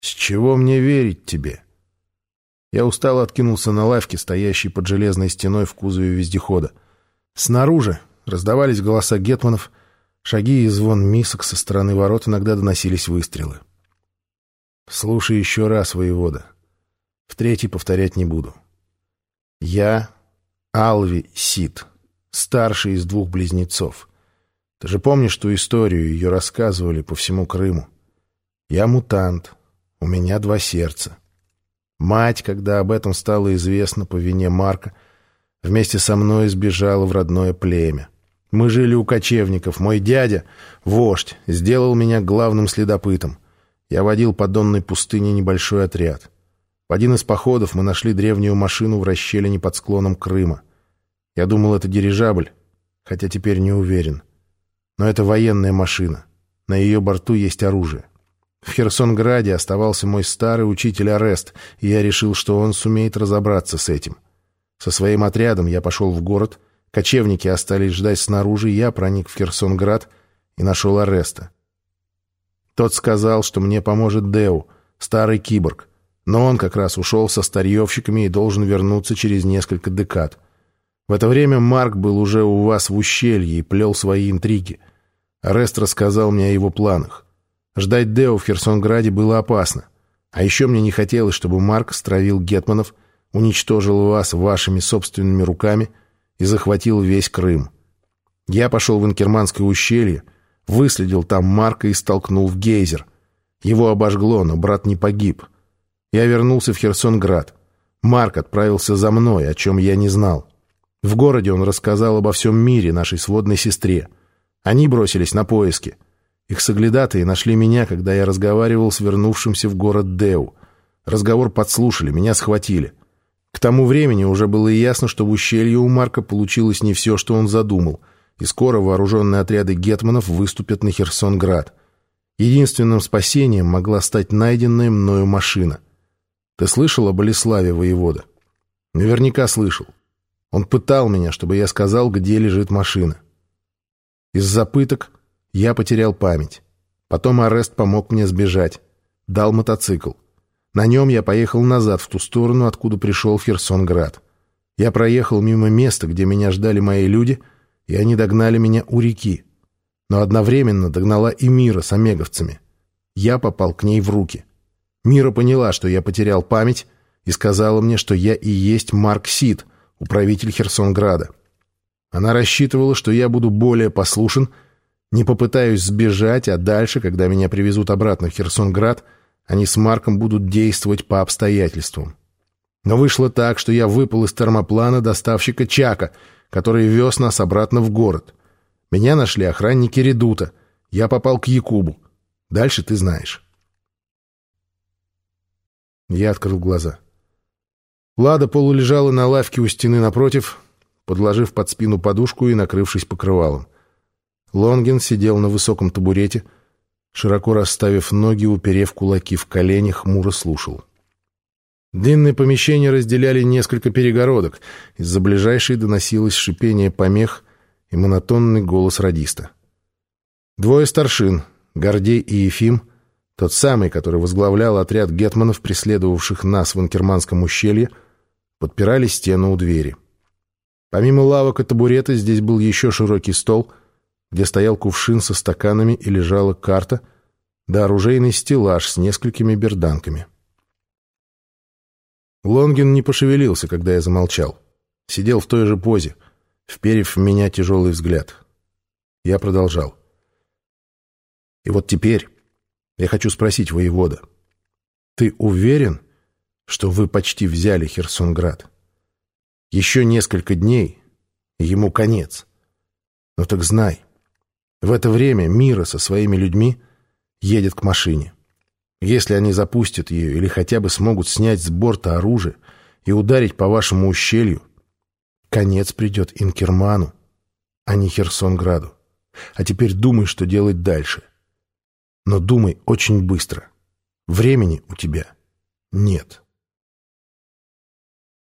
С чего мне верить тебе? Я устало откинулся на лавке, стоящей под железной стеной в кузове вездехода. Снаружи раздавались голоса гетманов, шаги и звон мисок со стороны ворот иногда доносились выстрелы. Слушай еще раз, воевода. В третий повторять не буду. Я Алви Сид, старший из двух близнецов. Ты же помнишь ту историю, ее рассказывали по всему Крыму. Я мутант, у меня два сердца. Мать, когда об этом стало известно по вине Марка, вместе со мной сбежала в родное племя. Мы жили у кочевников. Мой дядя, вождь, сделал меня главным следопытом. Я водил по Донной пустыне небольшой отряд. В один из походов мы нашли древнюю машину в расщелине под склоном Крыма. Я думал, это дирижабль, хотя теперь не уверен. Но это военная машина. На ее борту есть оружие. В Херсонграде оставался мой старый учитель Арест, и я решил, что он сумеет разобраться с этим. Со своим отрядом я пошел в город, кочевники остались ждать снаружи, я проник в Херсонград и нашел Ареста. Тот сказал, что мне поможет Деу, старый киборг, но он как раз ушел со старьевщиками и должен вернуться через несколько декад. В это время Марк был уже у вас в ущелье и плел свои интриги. Арест рассказал мне о его планах. Ждать Део в Херсонграде было опасно. А еще мне не хотелось, чтобы Марк стравил Гетманов, уничтожил вас вашими собственными руками и захватил весь Крым. Я пошел в Инкерманское ущелье, выследил там Марка и столкнул в гейзер. Его обожгло, но брат не погиб. Я вернулся в Херсонград. Марк отправился за мной, о чем я не знал. В городе он рассказал обо всем мире нашей сводной сестре. Они бросились на поиски — их соглядатые нашли меня, когда я разговаривал с вернувшимся в город Деу. Разговор подслушали, меня схватили. К тому времени уже было ясно, что в ущелье у Марка получилось не все, что он задумал, и скоро вооруженные отряды гетманов выступят на Херсонград. Единственным спасением могла стать найденная мною машина. Ты слышал о Болеславе, воевода? Наверняка слышал. Он пытал меня, чтобы я сказал, где лежит машина. Из-за пыток я потерял память. Потом Арест помог мне сбежать. Дал мотоцикл. На нем я поехал назад, в ту сторону, откуда пришел Херсонград. Я проехал мимо места, где меня ждали мои люди, и они догнали меня у реки. Но одновременно догнала и Мира с омеговцами. Я попал к ней в руки. Мира поняла, что я потерял память, и сказала мне, что я и есть Марк Сид, управитель Херсонграда. Она рассчитывала, что я буду более послушен не попытаюсь сбежать, а дальше, когда меня привезут обратно в Херсонград, они с Марком будут действовать по обстоятельствам. Но вышло так, что я выпал из термоплана доставщика Чака, который вез нас обратно в город. Меня нашли охранники Редута. Я попал к Якубу. Дальше ты знаешь. Я открыл глаза. Лада полулежала на лавке у стены напротив, подложив под спину подушку и накрывшись покрывалом. Лонгин сидел на высоком табурете, широко расставив ноги, уперев кулаки в колени, хмуро слушал. Длинное помещение разделяли несколько перегородок. Из-за ближайшей доносилось шипение помех и монотонный голос радиста. Двое старшин, Гордей и Ефим, тот самый, который возглавлял отряд гетманов, преследовавших нас в Инкерманском ущелье, подпирали стену у двери. Помимо лавок и табурета здесь был еще широкий стол — где стоял кувшин со стаканами и лежала карта, да оружейный стеллаж с несколькими берданками. Лонгин не пошевелился, когда я замолчал. Сидел в той же позе, вперев в меня тяжелый взгляд. Я продолжал. И вот теперь я хочу спросить воевода. Ты уверен, что вы почти взяли Херсонград? Еще несколько дней, ему конец. Но так знай, в это время Мира со своими людьми едет к машине. Если они запустят ее или хотя бы смогут снять с борта оружие и ударить по вашему ущелью, конец придет Инкерману, а не Херсонграду. А теперь думай, что делать дальше. Но думай очень быстро. Времени у тебя нет.